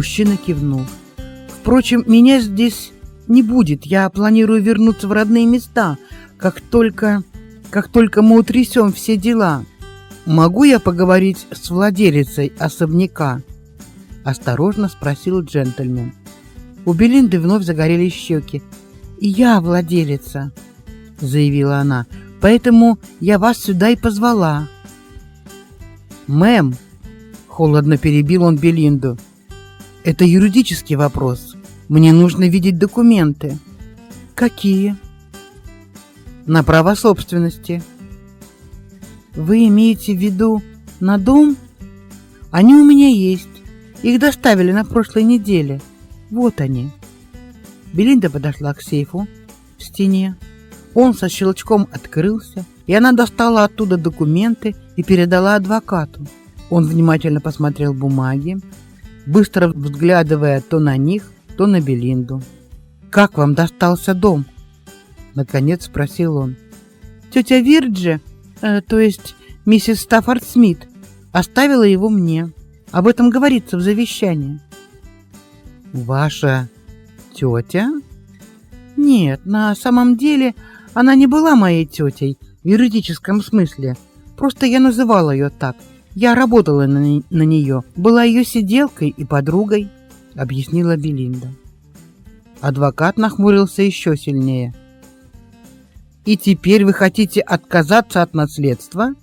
Мужчина кивнул. Впрочем, меня здесь не будет. Я планирую вернуться в родные места, как только как только мы утрясем все дела. Могу я поговорить с владелицей особняка? осторожно спросил джентльмен. У Белинды вновь загорелись щеки. «И я владелица», — заявила она, — «поэтому я вас сюда и позвала». «Мэм», — холодно перебил он Белинду, — это юридический вопрос. Мне нужно видеть документы. Какие? На право собственности. Вы имеете в виду на дом? Они у меня есть. Их доставили на прошлой неделе. Вот они. Белинда подошла к сейфу в стене. Он со щелчком открылся, и она достала оттуда документы и передала адвокату. Он внимательно посмотрел бумаги, быстро взглядывая то на них, то на Белинду. «Как вам достался дом?» Наконец спросил он. «Тетя Вирджи, э, то есть миссис Стаффорд Смит, оставила его мне. Об этом говорится в завещании». «Ваша тетя?» «Нет, на самом деле она не была моей тетей в юридическом смысле. Просто я называла ее так, я работала на, на нее, была ее сиделкой и подругой, объяснила Белинда. Адвокат нахмурился еще сильнее. И теперь вы хотите отказаться от наследства?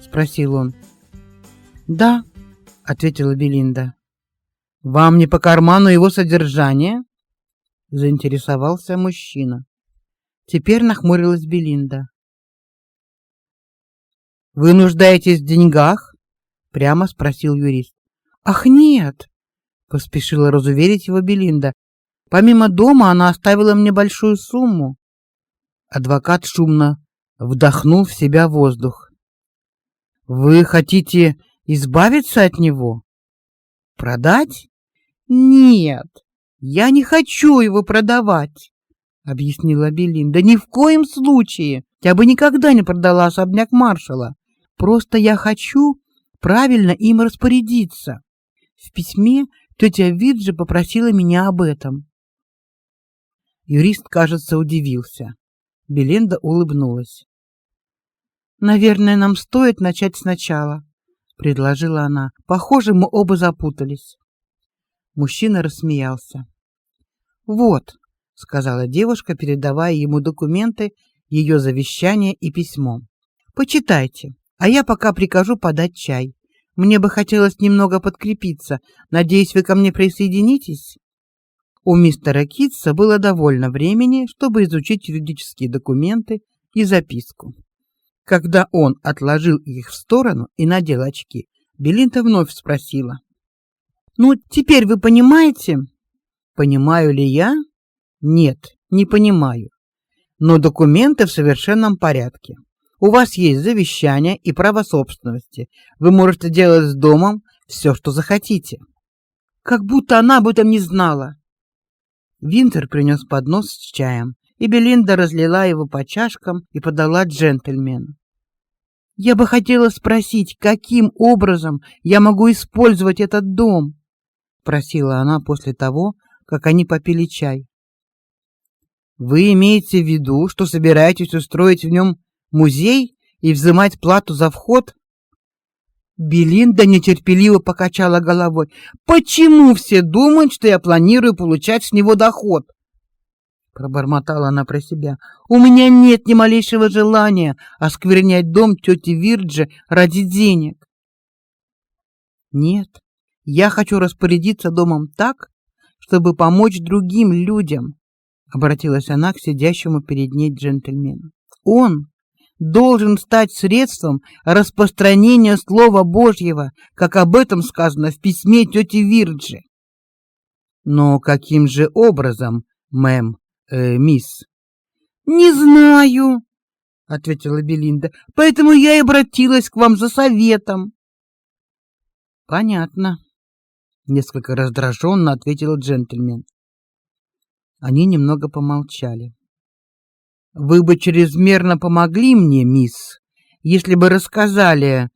спросил он. Да, ответила Белинда. Вам не по карману его содержание? заинтересовался мужчина. Теперь нахмурилась Белинда. Вы нуждаетесь в деньгах? Прямо спросил юрист. Ах, нет, поспешила разуверить его Белинда. Помимо дома она оставила мне большую сумму. Адвокат шумно вдохнул в себя воздух. Вы хотите избавиться от него? Продать? Нет, я не хочу его продавать, объяснила Белинда. Ни в коем случае. Я бы никогда не продала особняк маршала. Просто я хочу правильно им распорядиться. В письме тетя Виджи попросила меня об этом. Юрист, кажется, удивился. Беленда улыбнулась. Наверное, нам стоит начать сначала, предложила она. Похоже, мы оба запутались. Мужчина рассмеялся. Вот, сказала девушка, передавая ему документы, ее завещание и письмо. Почитайте, а я пока прикажу подать чай. Мне бы хотелось немного подкрепиться. Надеюсь, вы ко мне присоединитесь. У мистера Китса было довольно времени, чтобы изучить юридические документы и записку. Когда он отложил их в сторону и надел очки, Белинта вновь спросила: "Ну, теперь вы понимаете?" "Понимаю ли я?" "Нет, не понимаю. Но документы в совершенном порядке. У вас есть завещание и право собственности. Вы можете делать с домом все, что захотите. Как будто она об этом не знала. Винтер принес поднос с чаем, и Белинда разлила его по чашкам и подала джентльмену. Я бы хотела спросить, каким образом я могу использовать этот дом, просила она после того, как они попили чай. Вы имеете в виду, что собираетесь устроить в нем музей и взимать плату за вход? Белинда нетерпеливо покачала головой. Почему все думают, что я планирую получать с него доход? пробормотала она про себя. У меня нет ни малейшего желания осквернять дом тети Вирджи ради денег. Нет, я хочу распорядиться домом так, чтобы помочь другим людям, обратилась она к сидящему перед ней джентльмену. Он должен стать средством распространения слова Божьего, как об этом сказано в письме тети Вирджи. Но каким же образом, мэм, э, мисс? Не знаю, ответила Белинда. Поэтому я и обратилась к вам за советом. Понятно, несколько раздраженно ответил джентльмен. Они немного помолчали. Вы бы чрезмерно помогли мне, мисс, если бы рассказали,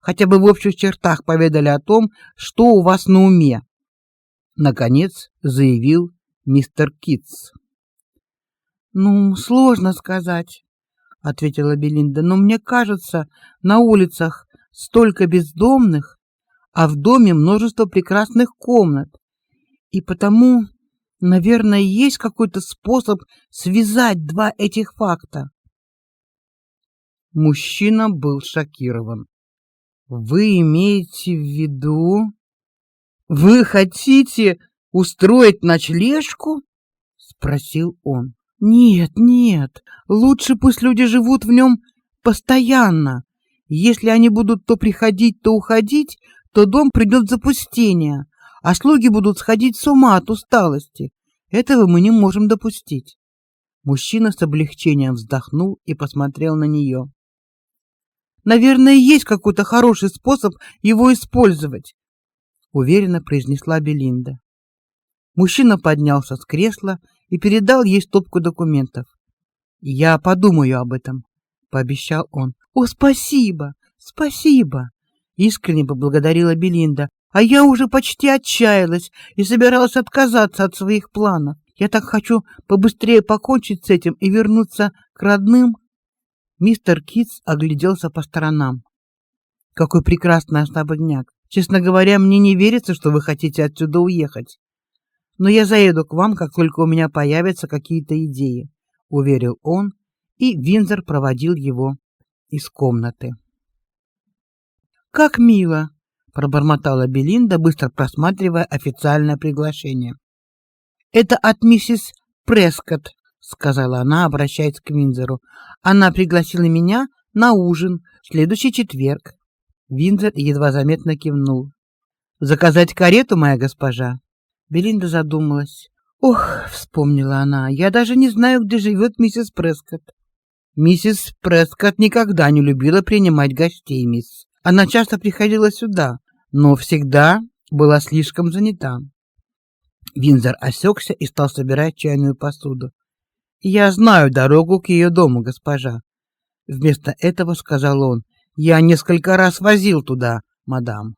хотя бы в общих чертах поведали о том, что у вас на уме. Наконец заявил мистер Китс. Ну, сложно сказать, ответила Белинда. Но мне кажется, на улицах столько бездомных, а в доме множество прекрасных комнат. И потому Наверное, есть какой-то способ связать два этих факта. Мужчина был шокирован. Вы имеете в виду Вы хотите устроить ночлежку? спросил он. Нет, нет. Лучше пусть люди живут в нем постоянно. Если они будут то приходить, то уходить, то дом придет в запустение а слуги будут сходить с ума от усталости. Этого мы не можем допустить. Мужчина с облегчением вздохнул и посмотрел на нее. Наверное, есть какой-то хороший способ его использовать, уверенно произнесла Белинда. Мужчина поднялся с кресла и передал ей стопку документов. Я подумаю об этом, пообещал он. О, спасибо, спасибо, искренне поблагодарила Белинда. А я уже почти отчаялась и собиралась отказаться от своих планов. Я так хочу побыстрее покончить с этим и вернуться к родным. Мистер Китс огляделся по сторонам. Какой прекрасный особняк. Честно говоря, мне не верится, что вы хотите отсюда уехать. Но я заеду к вам, как только у меня появятся какие-то идеи, уверил он, и Винзер проводил его из комнаты. Как мило, пробормотала Белинда, быстро просматривая официальное приглашение. Это от миссис Прескотт, сказала она, обращаясь к Винзеру. Она пригласила меня на ужин в следующий четверг. Винзер едва заметно кивнул. Заказать карету, моя госпожа. Белинда задумалась. Ох, вспомнила она. Я даже не знаю, где живет миссис Прескотт. Миссис Прескотт никогда не любила принимать гостей, мисс. Она часто приходила сюда, но всегда была слишком занята. Винзер осекся и стал собирать чайную посуду. Я знаю дорогу к ее дому, госпожа. Вместо этого сказал он: "Я несколько раз возил туда, мадам".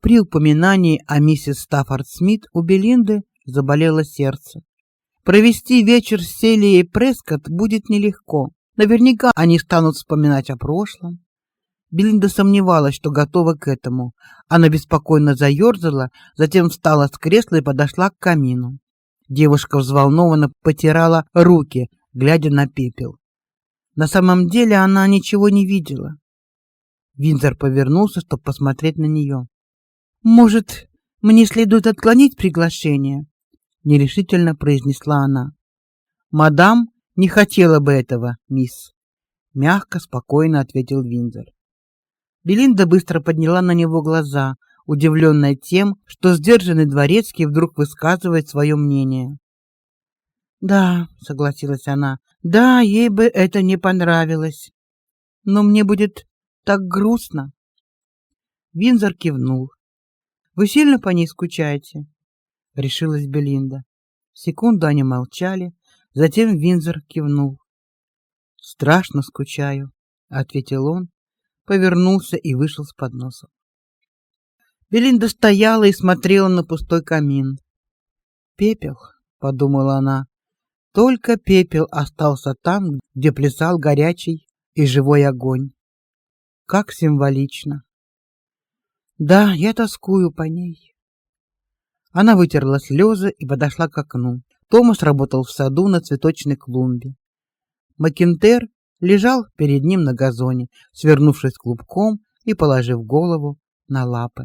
При упоминании о миссис Стаффорд Смит у Белинды заболело сердце. Провести вечер с Селией Прескотт будет нелегко. Наверняка они станут вспоминать о прошлом, Белинда сомневалась, что готова к этому. Она беспокойно заерзала, затем встала с кресла и подошла к камину. Девушка взволнованно потирала руки, глядя на пепел. На самом деле она ничего не видела. Винзер повернулся, чтобы посмотреть на нее. Может, мне следует отклонить приглашение? нерешительно произнесла она. Мадам не хотела бы этого, мисс, мягко, спокойно ответил Винзер. Белинда быстро подняла на него глаза, удивленная тем, что сдержанный дворецкий вдруг высказывает свое мнение. "Да", согласилась она. "Да, ей бы это не понравилось. Но мне будет так грустно". Винзор кивнул. "Вы сильно по ней скучаете?" решилась Белинда. Секунду они молчали, затем Винзор кивнул. "Страшно скучаю", ответил он повернулся и вышел с подносом. Белинда стояла и смотрела на пустой камин. Пепел, подумала она. Только пепел остался там, где плясал горячий и живой огонь. Как символично. Да, я тоскую по ней. Она вытерла слезы и подошла к окну. Томас работал в саду на цветочной клумбе. Макинтер лежал перед ним на газоне, свернувшись клубком и положив голову на лапы.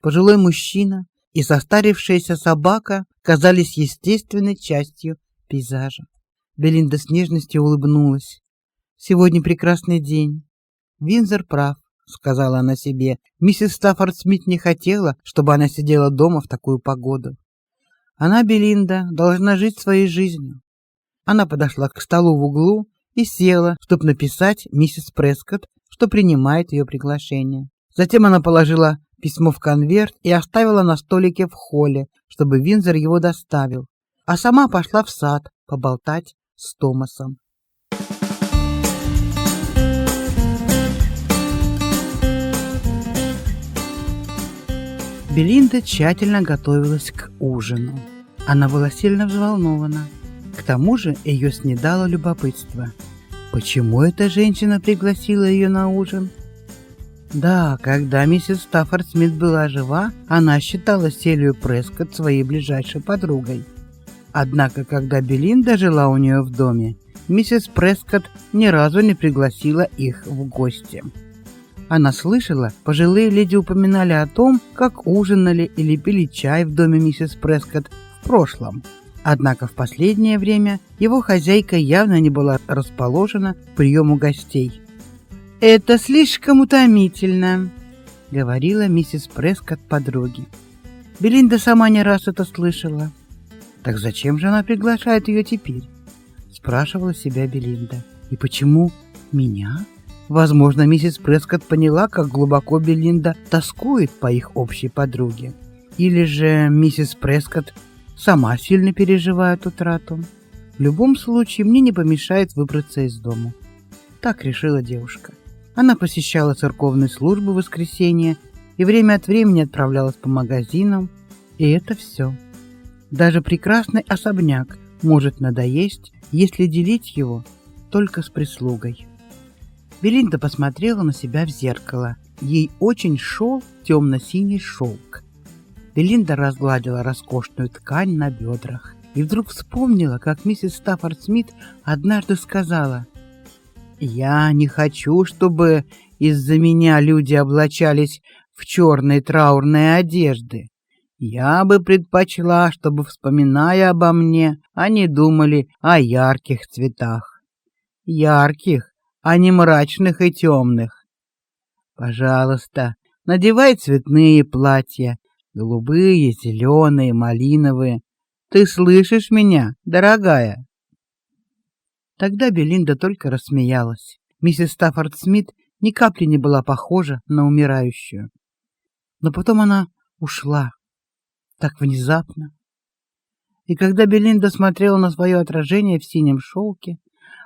Пожилой мужчина и состарившаяся собака казались естественной частью пейзажа. Белинда с нежностью улыбнулась. Сегодня прекрасный день. Винзер прав, сказала она себе. Миссис Стаффорд Смит не хотела, чтобы она сидела дома в такую погоду. Она, Белинда, должна жить своей жизнью. Она подошла к столу в углу и села, чтобы написать миссис Прескотт, что принимает ее приглашение. Затем она положила письмо в конверт и оставила на столике в холле, чтобы Винзер его доставил, а сама пошла в сад поболтать с Томасом. Белинда тщательно готовилась к ужину. Она была сильно взволнована. К тому же ее снедало любопытство. Почему эта женщина пригласила ее на ужин? Да, когда миссис Стаффорд Смит была жива, она считала Селию Прескотт своей ближайшей подругой. Однако, когда Белинда жила у нее в доме, миссис Прескотт ни разу не пригласила их в гости. Она слышала, пожилые леди упоминали о том, как ужинали или пили чай в доме миссис Прескотт в прошлом. Однако в последнее время его хозяйка явно не была расположена к приему гостей. «Это слишком утомительно», — говорила миссис Прескотт подруге. Белинда сама не раз это слышала. «Так зачем же она приглашает ее теперь?» — спрашивала себя Белинда. «И почему меня?» Возможно, миссис Прескотт поняла, как глубоко Белинда тоскует по их общей подруге. Или же миссис Прескотт сама сильно переживает утрату. В любом случае, мне не помешает выбраться из дома. Так решила девушка. Она посещала церковные службы в воскресенье и время от времени отправлялась по магазинам, и это все. Даже прекрасный особняк может надоесть, если делить его только с прислугой. Белинда посмотрела на себя в зеркало. Ей очень шел темно-синий шелк. Белинда разгладила роскошную ткань на бедрах и вдруг вспомнила, как миссис Стаффорд Смит однажды сказала: "Я не хочу, чтобы из-за меня люди облачались в черные траурные одежды. Я бы предпочла, чтобы, вспоминая обо мне, они думали о ярких цветах. Ярких, а не мрачных и темных. Пожалуйста, надевай цветные платья, голубые, зеленые, малиновые. Ты слышишь меня, дорогая? Тогда Белинда только рассмеялась. Миссис Стаффорд Смит ни капли не была похожа на умирающую. Но потом она ушла так внезапно. И когда Белинда смотрела на свое отражение в синем шелке,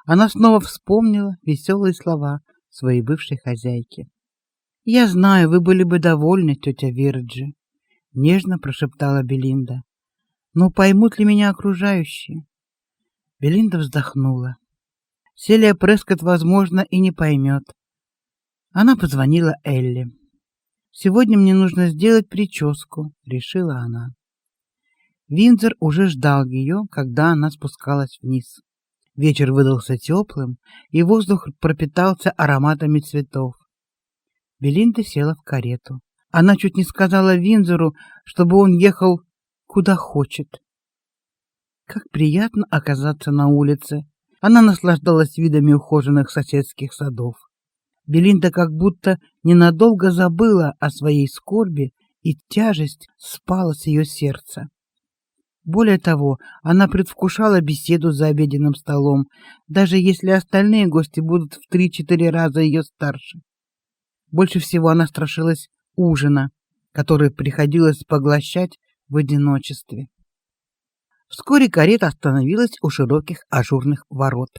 она снова вспомнила веселые слова своей бывшей хозяйки. «Я знаю, вы были бы довольны, тетя Вирджи», — нежно прошептала Белинда. «Но поймут ли меня окружающие?» Белинда вздохнула. Селия Прескотт, возможно, и не поймет. Она позвонила Элли. «Сегодня мне нужно сделать прическу», — решила она. Винзер уже ждал ее, когда она спускалась вниз. Вечер выдался теплым, и воздух пропитался ароматами цветов. Белинда села в карету. Она чуть не сказала Винзору, чтобы он ехал куда хочет. Как приятно оказаться на улице. Она наслаждалась видами ухоженных соседских садов. Белинда как будто ненадолго забыла о своей скорби, и тяжесть спала с ее сердца. Более того, она предвкушала беседу за обеденным столом, даже если остальные гости будут в три-четыре раза ее старше. Больше всего она страшилась ужина, который приходилось поглощать в одиночестве. Вскоре карета остановилась у широких ажурных ворот.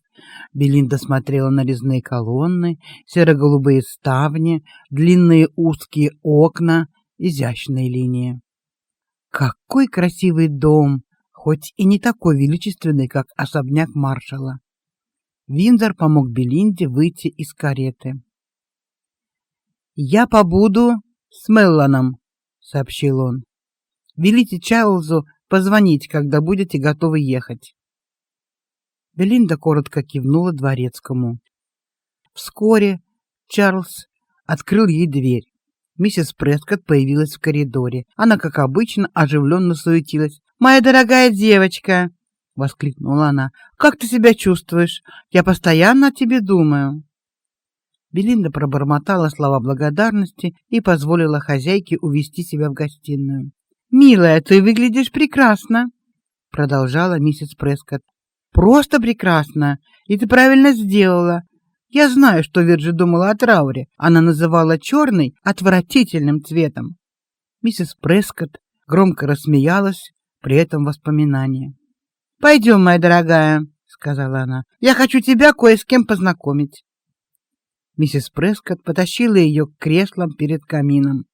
Белинда смотрела на резные колонны, серо-голубые ставни, длинные узкие окна, изящные линии. Какой красивый дом, хоть и не такой величественный, как особняк маршала. Винзор помог Белинде выйти из кареты. «Я побуду с Мелланом», — сообщил он. «Велите Чарльзу позвонить, когда будете готовы ехать». Белинда коротко кивнула дворецкому. Вскоре Чарльз открыл ей дверь. Миссис Прескотт появилась в коридоре. Она, как обычно, оживленно суетилась. «Моя дорогая девочка, воскликнула она. Как ты себя чувствуешь? Я постоянно о тебе думаю. Белинда пробормотала слова благодарности и позволила хозяйке увести себя в гостиную. "Милая, ты выглядишь прекрасно", продолжала миссис Прескотт. "Просто прекрасно, и ты правильно сделала. Я знаю, что Вирджи думала о трауре. Она называла черный отвратительным цветом". Миссис Прескотт громко рассмеялась при этом воспоминании. «Пойдем, моя дорогая, сказала она. Я хочу тебя кое с кем познакомить. Миссис Прескотт потащила ее к креслам перед камином.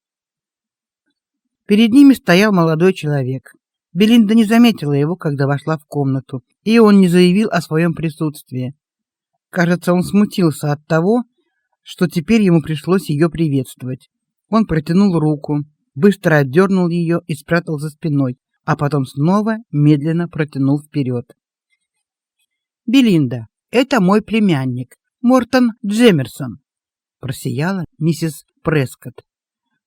Перед ними стоял молодой человек. Белинда не заметила его, когда вошла в комнату, и он не заявил о своем присутствии. Кажется, он смутился от того, что теперь ему пришлось ее приветствовать. Он протянул руку, быстро отдернул ее и спрятал за спиной, а потом снова медленно протянул вперед. Белинда, это мой племянник, Мортон Джемерсон, просияла миссис Прескотт.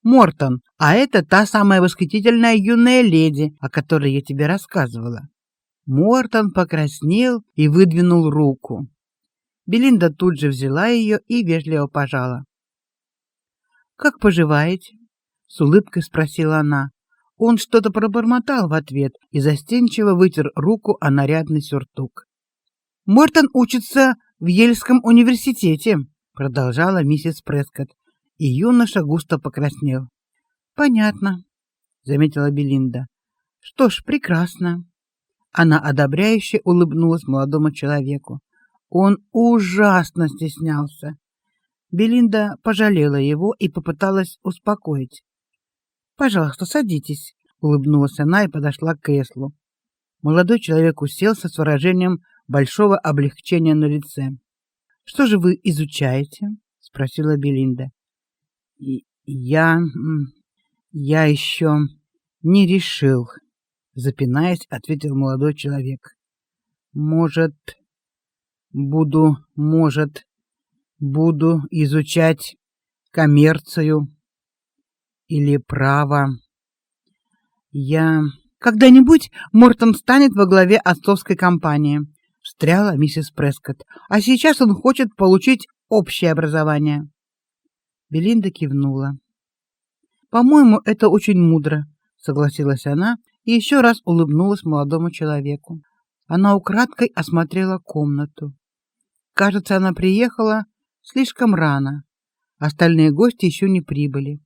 Мортон, а это та самая восхитительная юная леди, о которой я тебе рассказывала. Мортон покраснел и выдвинул руку. Белинда тут же взяла ее и вежливо пожала. Как поживаете? с улыбкой спросила она. Он что-то пробормотал в ответ и застенчиво вытер руку о нарядный сюртук. Мортон учится в Ельском университете, продолжала миссис Прескотт, и юноша густо покраснел. Понятно, заметила Белинда. Что ж, прекрасно. Она одобряюще улыбнулась молодому человеку. Он ужасно стеснялся. Белинда пожалела его и попыталась успокоить. Пожалуйста, садитесь, улыбнулась она и подошла к креслу. Молодой человек уселся с выражением большого облегчения на лице. Что же вы изучаете? спросила Белинда. И я я еще не решил, запинаясь, ответил молодой человек. Может, буду, может, буду изучать коммерцию или право. Я когда-нибудь Мортон станет во главе отцовской компании, встряла миссис Прескотт. А сейчас он хочет получить общее образование. Белинда кивнула. По-моему, это очень мудро, согласилась она и еще раз улыбнулась молодому человеку. Она украдкой осмотрела комнату. Кажется, она приехала слишком рано. Остальные гости еще не прибыли.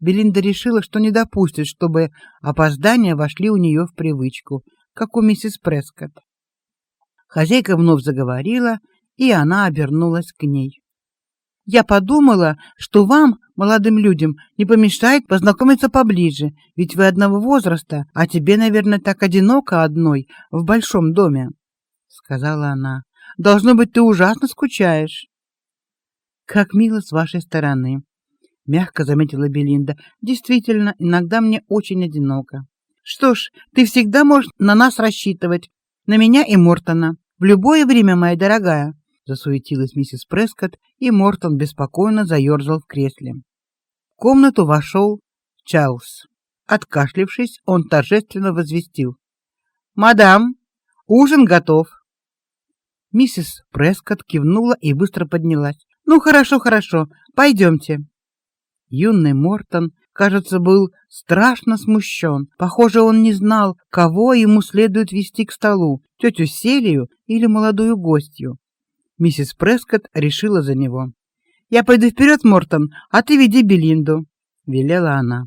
Белинда решила, что не допустит, чтобы опоздания вошли у нее в привычку, как у миссис Прескотт. Хозяйка вновь заговорила, и она обернулась к ней. Я подумала, что вам, молодым людям, не помешает познакомиться поближе, ведь вы одного возраста, а тебе, наверное, так одиноко одной в большом доме, сказала она. Должно быть, ты ужасно скучаешь. Как мило с вашей стороны, мягко заметила Белинда. Действительно, иногда мне очень одиноко. Что ж, ты всегда можешь на нас рассчитывать, на меня и Мортона. В любое время, моя дорогая, засуетилась миссис Прескотт, и Мортон беспокойно заерзал в кресле. В комнату вошел Чарльз. Откашлившись, он торжественно возвестил: "Мадам, ужин готов". Миссис Прескотт кивнула и быстро поднялась. "Ну хорошо, хорошо. пойдемте. Юный Мортон, кажется, был страшно смущен. Похоже, он не знал, кого ему следует вести к столу: тетю Селию или молодую гостью. Миссис Прескотт решила за него. "Я пойду вперед, Мортон, а ты веди Белинду", велела она.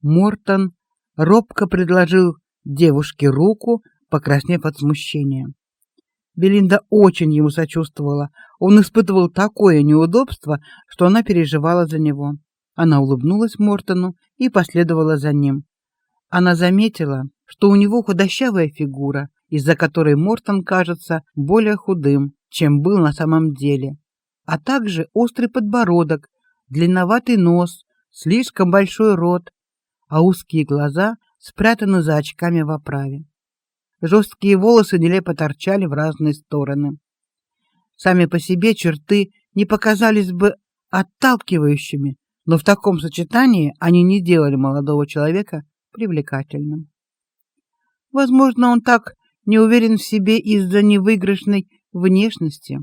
Мортон робко предложил девушке руку, покраснев от смущения. Белинда очень ему сочувствовала. Он испытывал такое неудобство, что она переживала за него. Она улыбнулась Мортону и последовала за ним. Она заметила, что у него худощавая фигура, из-за которой Мортон кажется более худым, чем был на самом деле, а также острый подбородок, длинноватый нос, слишком большой рот, а узкие глаза спрятаны за очками в оправе. Жесткие волосы нелепо торчали в разные стороны. Сами по себе черты не показались бы отталкивающими, но в таком сочетании они не делали молодого человека привлекательным. Возможно, он так не уверен в себе из-за невыигрышной внешности,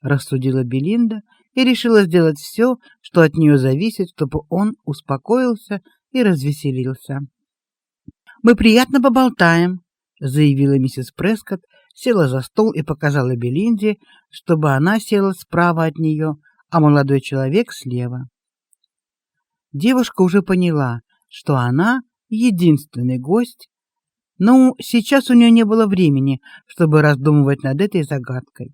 рассудила Белинда и решила сделать все, что от нее зависит, чтобы он успокоился и развеселился. Мы приятно поболтаем, заявила миссис Прескотт, села за стол и показала Белинде, чтобы она села справа от нее, а молодой человек слева. Девушка уже поняла, что она единственный гость, но сейчас у нее не было времени, чтобы раздумывать над этой загадкой.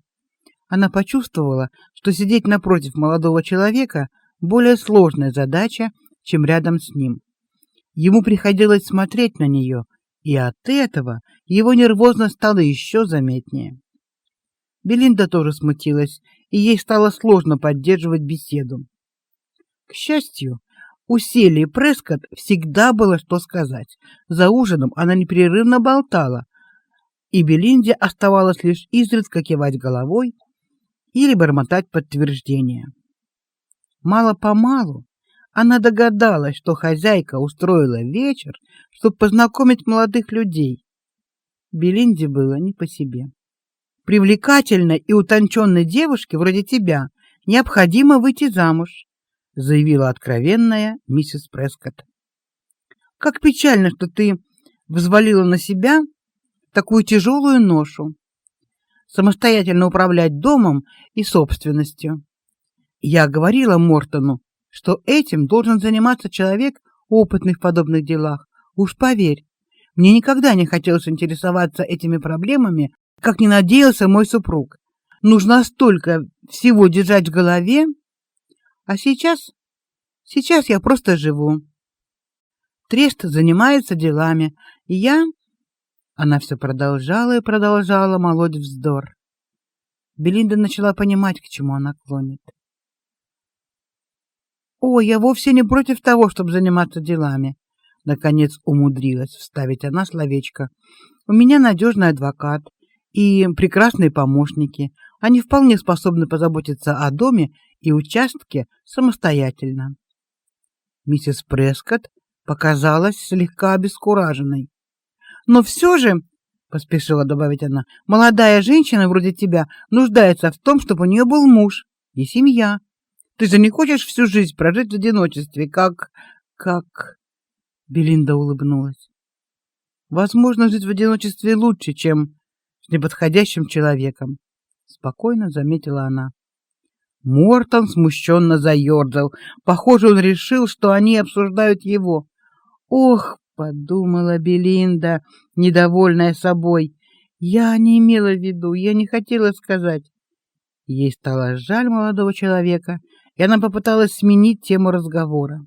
Она почувствовала, что сидеть напротив молодого человека более сложная задача, чем рядом с ним. Ему приходилось смотреть на нее, и от этого его нервозность стала еще заметнее. Белинда тоже смутилась, и ей стало сложно поддерживать беседу. К счастью, у Селии Прескотт всегда было что сказать. За ужином она непрерывно болтала, и Белинде оставалось лишь изредка кивать головой или бормотать подтверждение. Мало-помалу она догадалась, что хозяйка устроила вечер, чтобы познакомить молодых людей. Белинде было не по себе. Привлекательной и утонченной девушке вроде тебя необходимо выйти замуж, заявила откровенная миссис Прескотт. Как печально, что ты взвалила на себя такую тяжелую ношу. Самостоятельно управлять домом и собственностью. Я говорила Мортону, что этим должен заниматься человек, опытный в подобных делах. Уж поверь, мне никогда не хотелось интересоваться этими проблемами, как не надеялся мой супруг. Нужно столько всего держать в голове, а сейчас сейчас я просто живу. Трест занимается делами, и я она все продолжала и продолжала молоть вздор. Белинда начала понимать, к чему она клонит. О, я вовсе не против того, чтобы заниматься делами. Наконец умудрилась вставить она словечко. У меня надежный адвокат и прекрасные помощники. Они вполне способны позаботиться о доме и участке самостоятельно. Миссис Прескотт показалась слегка обескураженной. Но все же, поспешила добавить она, молодая женщина вроде тебя нуждается в том, чтобы у нее был муж и семья. Ты же не хочешь всю жизнь прожить в одиночестве, как... как...» Белинда улыбнулась. «Возможно, жить в одиночестве лучше, чем с неподходящим человеком», — спокойно заметила она. Мортон смущенно заерзал. Похоже, он решил, что они обсуждают его. «Ох!» — подумала Белинда, недовольная собой. «Я не имела в виду, я не хотела сказать». Ей стало жаль молодого человека, и она попыталась сменить тему разговора.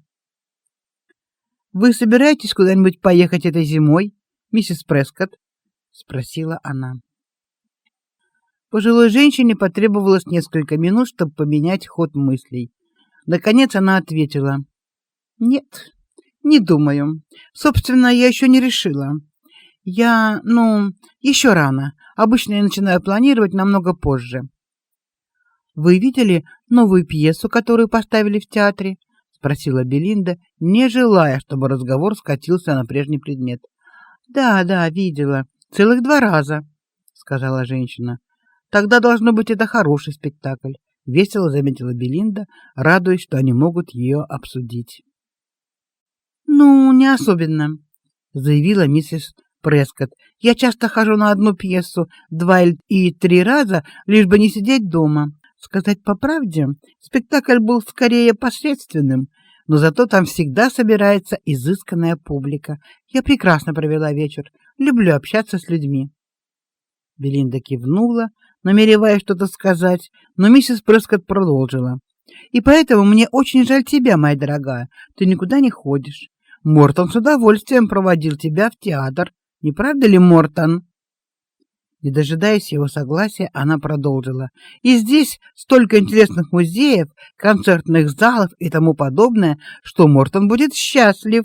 Вы собираетесь куда-нибудь поехать этой зимой, миссис Прескотт? спросила она. Пожилой женщине потребовалось несколько минут, чтобы поменять ход мыслей. Наконец она ответила: "Нет, не думаю. Собственно, я еще не решила. Я, ну, еще рано. Обычно я начинаю планировать намного позже. Вы видели новую пьесу, которую поставили в театре? спросила Белинда, не желая, чтобы разговор скатился на прежний предмет. Да, да, видела. Целых два раза, сказала женщина. Тогда должно быть это хороший спектакль, весело заметила Белинда, радуясь, что они могут ее обсудить. Ну, не особенно, заявила миссис Прескотт. Я часто хожу на одну пьесу два и три раза, лишь бы не сидеть дома. Сказать по правде, спектакль был скорее посредственным, но зато там всегда собирается изысканная публика. Я прекрасно провела вечер. Люблю общаться с людьми. Белинда кивнула, намереваясь что-то сказать, но миссис Прескотт продолжила. И поэтому мне очень жаль тебя, моя дорогая. Ты никуда не ходишь. Мортон с удовольствием проводил тебя в театр. Не правда ли, Мортон? Не дожидаясь его согласия, она продолжила: "И здесь столько интересных музеев, концертных залов и тому подобное, что Мортон будет счастлив".